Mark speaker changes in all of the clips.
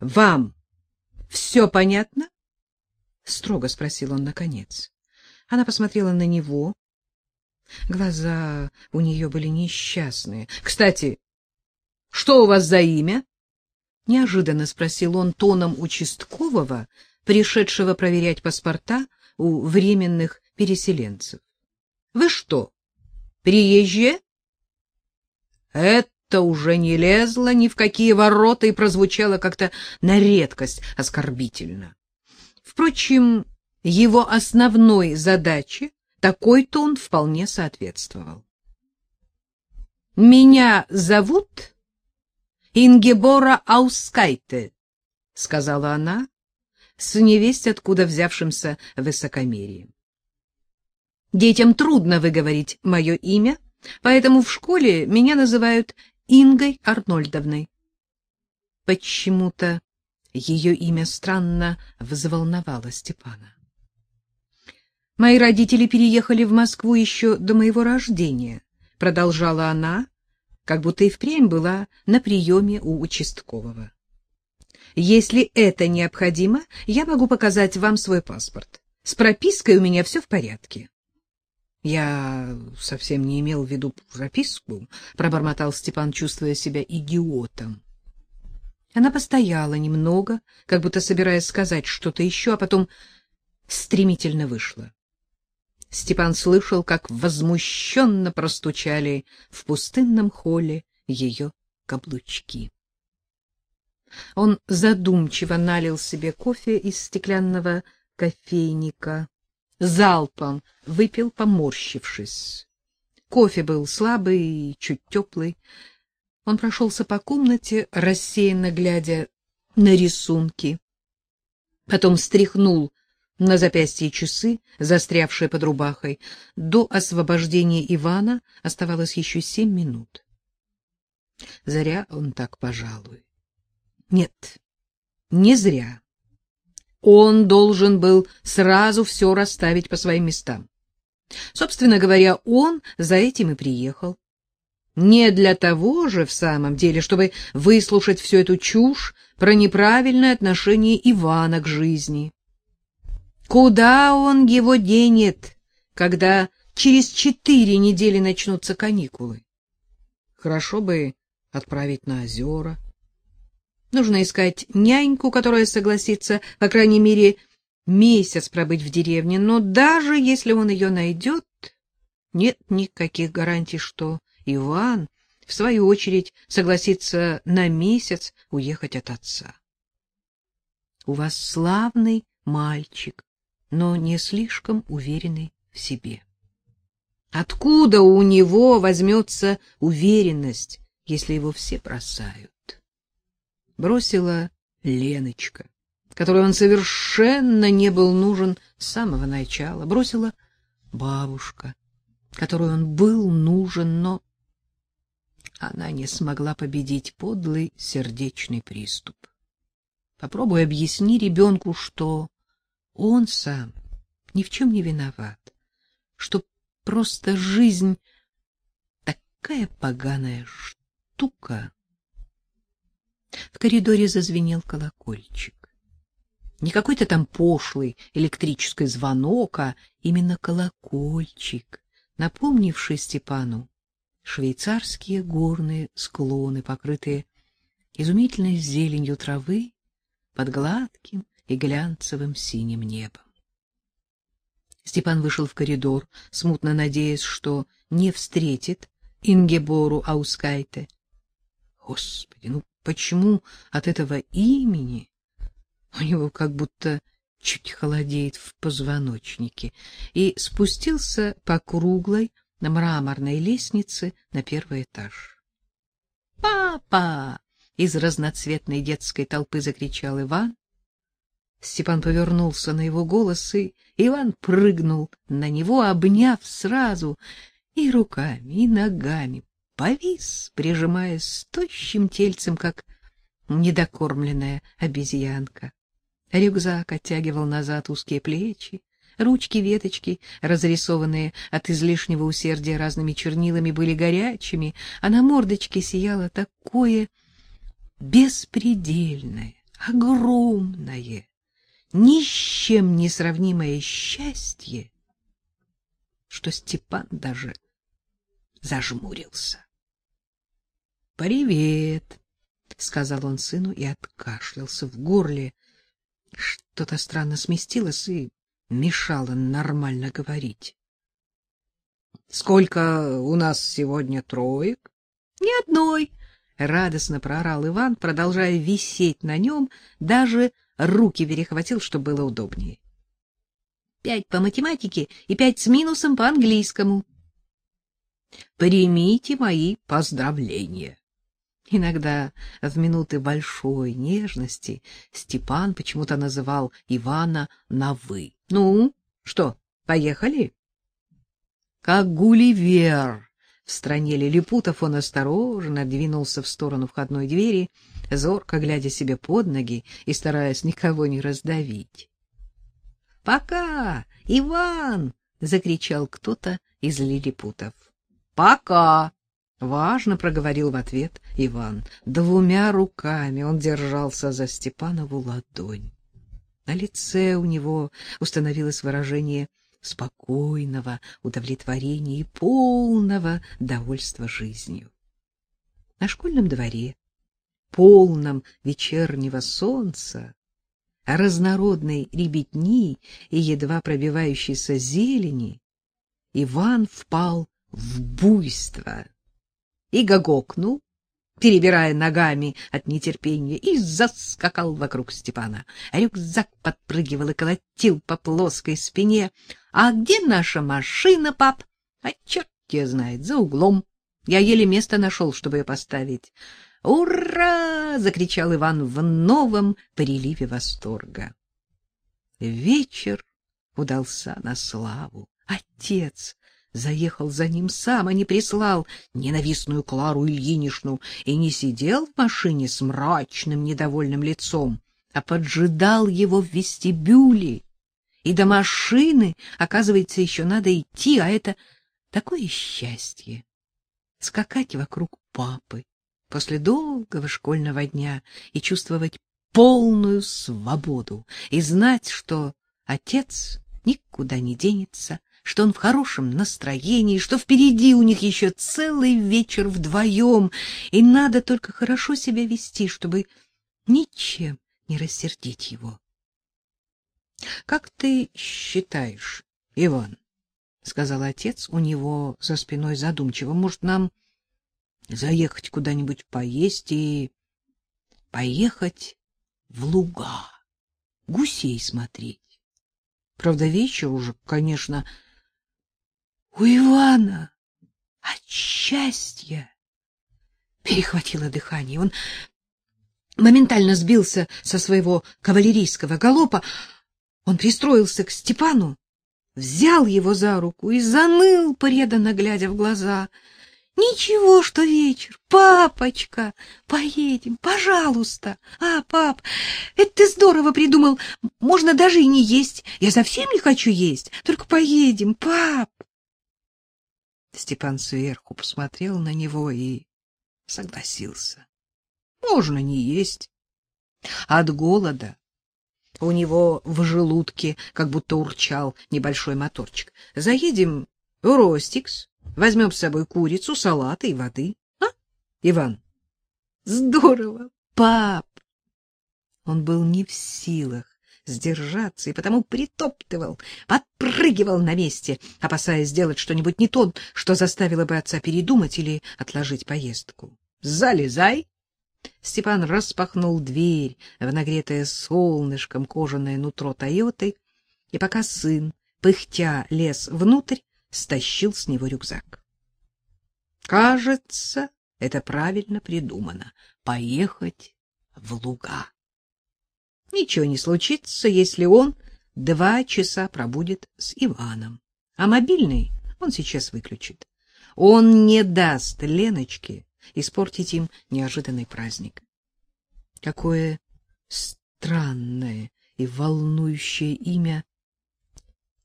Speaker 1: — Вам все понятно? — строго спросил он наконец. Она посмотрела на него. Глаза у нее были несчастные. — Кстати, что у вас за имя? — неожиданно спросил он тоном участкового, пришедшего проверять паспорта у временных переселенцев. — Вы что, приезжие? Это уже не лезло ни в какие ворота и прозвучало как-то на редкость оскорбительно. Впрочем, его основной задаче такой тон вполне соответствовал. «Меня зовут Ингебора Аускайте», — сказала она, с невесть откуда взявшимся высокомерием. «Детям трудно выговорить мое имя, поэтому в школе меня называют Ингой Арнольдовной». Почему-то ее имя странно взволновало Степана. Мои родители переехали в Москву еще до моего рождения, продолжала она, как будто и впрямь была на приеме у участкового. Если это необходимо, я могу показать вам свой паспорт. С пропиской у меня все в порядке. Я совсем не имел в виду прописку, пробормотал Степан, чувствуя себя идиотом. Она постояла немного, как будто собираясь сказать что-то еще, а потом стремительно вышла. Степан слышал, как возмущенно простучали в пустынном холле ее каблучки. Он задумчиво налил себе кофе из стеклянного кофейника, залпом выпил, поморщившись. Кофе был слабый и чуть теплый. Он прошелся по комнате, рассеянно глядя на рисунки. Потом стряхнул на запястье часы, застрявшие под рубахой. До освобождения Ивана оставалось еще семь минут. Зря он так, пожалуй. Нет, не зря. Он должен был сразу все расставить по своим местам. Собственно говоря, он за этим и приехал. Не для того же в самом деле, чтобы выслушать всю эту чушь про неправильное отношение Ивана к жизни. Куда он его денет, когда через четыре недели начнутся каникулы? Хорошо бы отправить на озера. Нужно искать няньку, которая согласится, по крайней мере, месяц пробыть в деревне, но даже если он ее найдет, нет никаких гарантий, что Иван, в свою очередь, согласится на месяц уехать от отца. — У вас славный мальчик, но не слишком уверенный в себе. Откуда у него возьмется уверенность, если его все бросают? Бросила Леночка, которой он совершенно не был нужен с самого начала. Бросила бабушка, которой он был нужен, но она не смогла победить подлый сердечный приступ. Попробуй объясни ребенку, что он сам ни в чем не виноват, что просто жизнь такая поганая штука. Коридоре зазвенел колокольчик. Не какой-то там пошлый электрический звонок, а именно колокольчик, напомнивший Степану швейцарские горные склоны, покрытые изумительной зеленью травы под гладким и глянцевым синим небом. Степан вышел в коридор, смутно надеясь, что не встретит Ингебору Аускайте. Господи, ну почему от этого имени у него как будто чуть холодеет в позвоночнике, и спустился по круглой на мраморной лестнице на первый этаж. «Папа!» — из разноцветной детской толпы закричал Иван. Степан повернулся на его голос, и Иван прыгнул на него, обняв сразу и руками, и ногами, повис, прижимаясь тощим тельцем, как недокормленная обезьянка. Рюкзак оттягивал назад узкие плечи, ручки-веточки, разрисованные от излишнего усердия разными чернилами, были горячими, а на мордочке сияло такое беспредельное, огромное, ни с чем не сравнимое счастье, что Степан даже зажмурился. — Привет, — сказал он сыну и откашлялся в горле. Что-то странно сместилось и мешало нормально говорить. — Сколько у нас сегодня троек? — Ни одной, — радостно проорал Иван, продолжая висеть на нем, даже руки перехватил, чтобы было удобнее. — Пять по математике и пять с минусом по английскому. — Примите мои поздравления. Иногда в минуты большой нежности Степан почему-то называл Ивана на «вы». — Ну, что, поехали? Как Гулливер в стране лилипутов он осторожно двинулся в сторону входной двери, зорко глядя себе под ноги и стараясь никого не раздавить. — Пока, Иван! — закричал кто-то из лилипутов. — Пока! Важно проговорил в ответ Иван. Двумя руками он держался за Степанову ладонь. На лице у него установилось выражение спокойного удовлетворения и полного довольства жизнью. На школьном дворе, полном вечернего солнца, разнородной ребятни и едва пробивающейся зелени, Иван впал в буйство и гогокнул, перебирая ногами от нетерпения, и заскакал вокруг Степана. Рюкзак подпрыгивал и колотил по плоской спине. — А где наша машина, пап? — А черт ее знает, за углом. Я еле место нашел, чтобы ее поставить. «Ура!» — закричал Иван в новом приливе восторга. Вечер удался на славу. Отец заехал за ним сам, а не прислал ненавистную Клару Ильинишну и не сидел в машине с мрачным недовольным лицом, а поджидал его в вестибюле. И до машины, оказывается, еще надо идти, а это такое счастье — скакать вокруг папы после долгого школьного дня и чувствовать полную свободу, и знать, что отец никуда не денется, что он в хорошем настроении, что впереди у них еще целый вечер вдвоем, и надо только хорошо себя вести, чтобы ничем не рассердить его. — Как ты считаешь, Иван? — сказал отец у него за спиной задумчиво. — Может, нам заехать куда-нибудь поесть и поехать в луга, гусей смотреть? Правда, вечер уже, конечно, у Ивана от счастья перехватило дыхание. Он моментально сбился со своего кавалерийского галопа. Он пристроился к Степану, взял его за руку и заныл, преданно глядя в глаза. — Ничего, что вечер. Папочка, поедем, пожалуйста. А, пап, это ты здорово придумал. Можно даже и не есть. Я совсем не хочу есть. Только поедем, пап. Степан сверху посмотрел на него и согласился. Можно не есть. От голода у него в желудке как будто урчал небольшой моторчик. Заедем в Ростикс, возьмем с собой курицу, салат и воды. А, Иван? Здорово, пап! Он был не в силах сдержаться, и потому притоптывал, подпрыгивал на месте, опасаясь сделать что-нибудь не то, что заставило бы отца передумать или отложить поездку. «Залезай!» Степан распахнул дверь в нагретое солнышком кожаное нутро Тойоты, и пока сын, пыхтя, лез внутрь, стащил с него рюкзак. Кажется, это правильно придумано — поехать в луга. Ничего не случится, если он два часа пробудет с Иваном. А мобильный он сейчас выключит. Он не даст Леночке испортить им неожиданный праздник. Какое странное и волнующее имя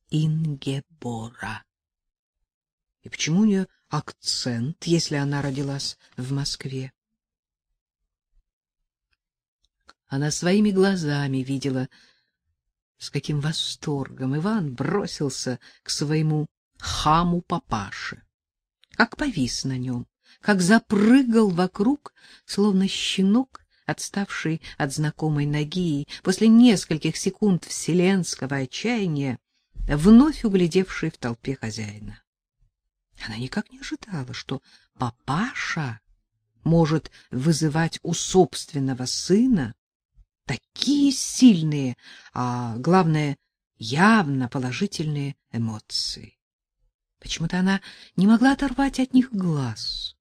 Speaker 1: Ингебора. И почему у нее акцент, если она родилась в Москве? Она своими глазами видела, с каким восторгом Иван бросился к своему хаму папаше, как повис на нем, как запрыгал вокруг, словно щенок, отставший от знакомой ноги, и после нескольких секунд вселенского отчаяния, вновь углядевший в толпе хозяина. Она никак не ожидала, что папаша может вызывать у собственного сына такие сильные, а главное, явно положительные эмоции. Почему-то она не могла оторвать от них глаз.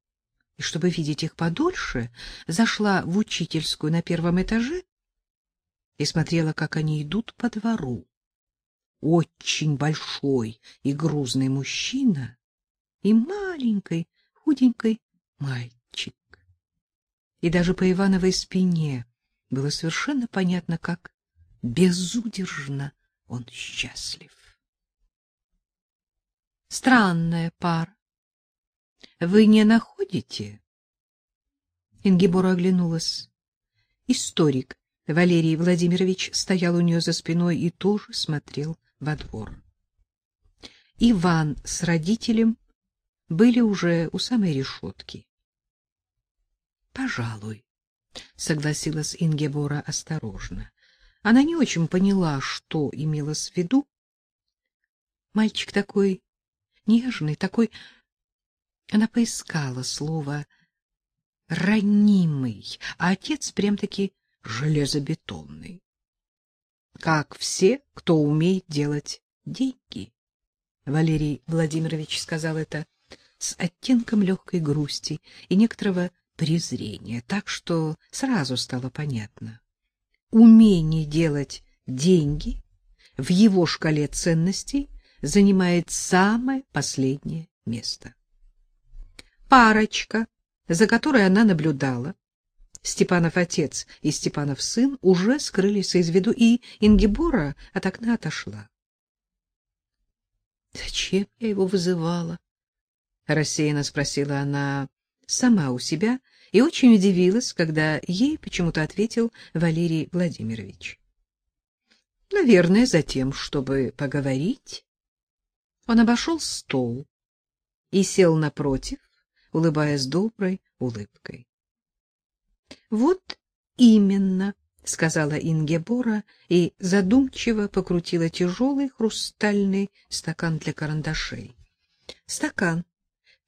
Speaker 1: И чтобы видеть их подольше, зашла в учительскую на первом этаже и смотрела, как они идут по двору. Очень большой и грузный мужчина и маленький худенький мальчик. И даже по Ивановой спине было совершенно понятно, как безудержно он счастлив. Странная пара. Вы не находите? Ингибора оглянулась. Историк Валерий Владимирович стоял у нее за спиной и тоже смотрел во двор. Иван с родителем были уже у самой решетки. — Пожалуй, — согласилась Ингебора осторожно. Она не очень поняла, что имелось в виду. Мальчик такой нежный, такой... Она поискала слово «ранимый», а отец прям-таки железобетонный. Как все, кто умеет делать деньги. Валерий Владимирович сказал это с оттенком легкой грусти и некоторого презрения, так что сразу стало понятно. Умение делать деньги в его шкале ценностей занимает самое последнее место. Парочка, за которой она наблюдала, Степанов отец и Степанов сын, уже скрылись из виду, и Ингебора от окна отошла. Зачем я его вызывала? рассеянно спросила она сама у себя и очень удивилась, когда ей почему-то ответил Валерий Владимирович. Наверное, за тем, чтобы поговорить. Он обошел стол и сел напротив, улыбаясь доброй улыбкой. Вот именно, сказала Ингебора и задумчиво покрутила тяжелый хрустальный стакан для карандашей. Стакан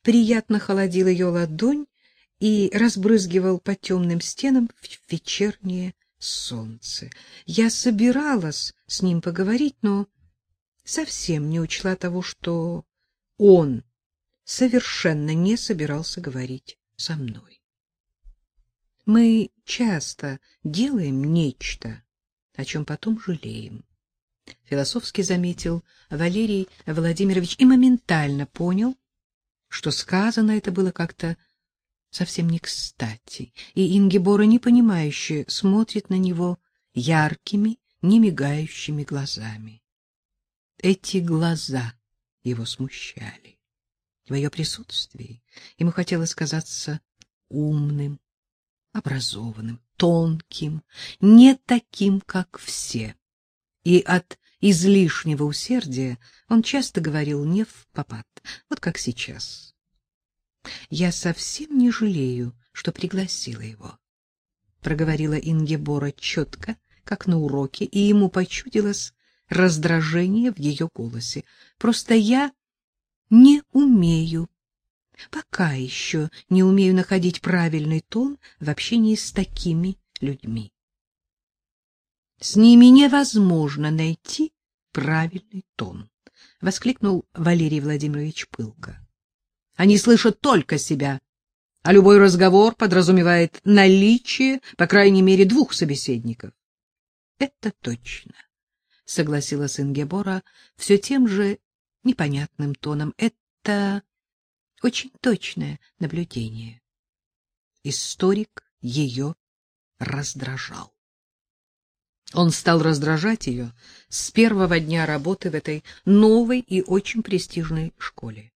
Speaker 1: приятно холодил ее ладонь и разбрызгивал по темным стенам в вечернее солнце. Я собиралась с ним поговорить, но совсем не учла того, что он совершенно не собирался говорить со мной. Мы часто делаем нечто, о чем потом жалеем. Философски заметил Валерий Владимирович и моментально понял, что сказано это было как-то совсем не кстати, и Ингебора, непонимающе, смотрит на него яркими, немигающими глазами. Эти глаза его смущали. В ее присутствии ему хотелось казаться умным, образованным, тонким, не таким, как все. И от излишнего усердия он часто говорил не в попад, вот как сейчас. Я совсем не жалею, что пригласила его, проговорила Ингебора четко, как на уроке, и ему почудилось раздражение в ее голосе. Просто я не умею Пока еще не умею находить правильный тон в общении с такими людьми. С ними невозможно найти правильный тон, воскликнул Валерий Владимирович пылко. Они слышат только себя, а любой разговор подразумевает наличие, по крайней мере, двух собеседников. Это точно, согласилась Ингебора все тем же непонятным тоном. Это очень точное наблюдение. Историк ее раздражал. Он стал раздражать ее с первого дня работы в этой новой и очень престижной школе.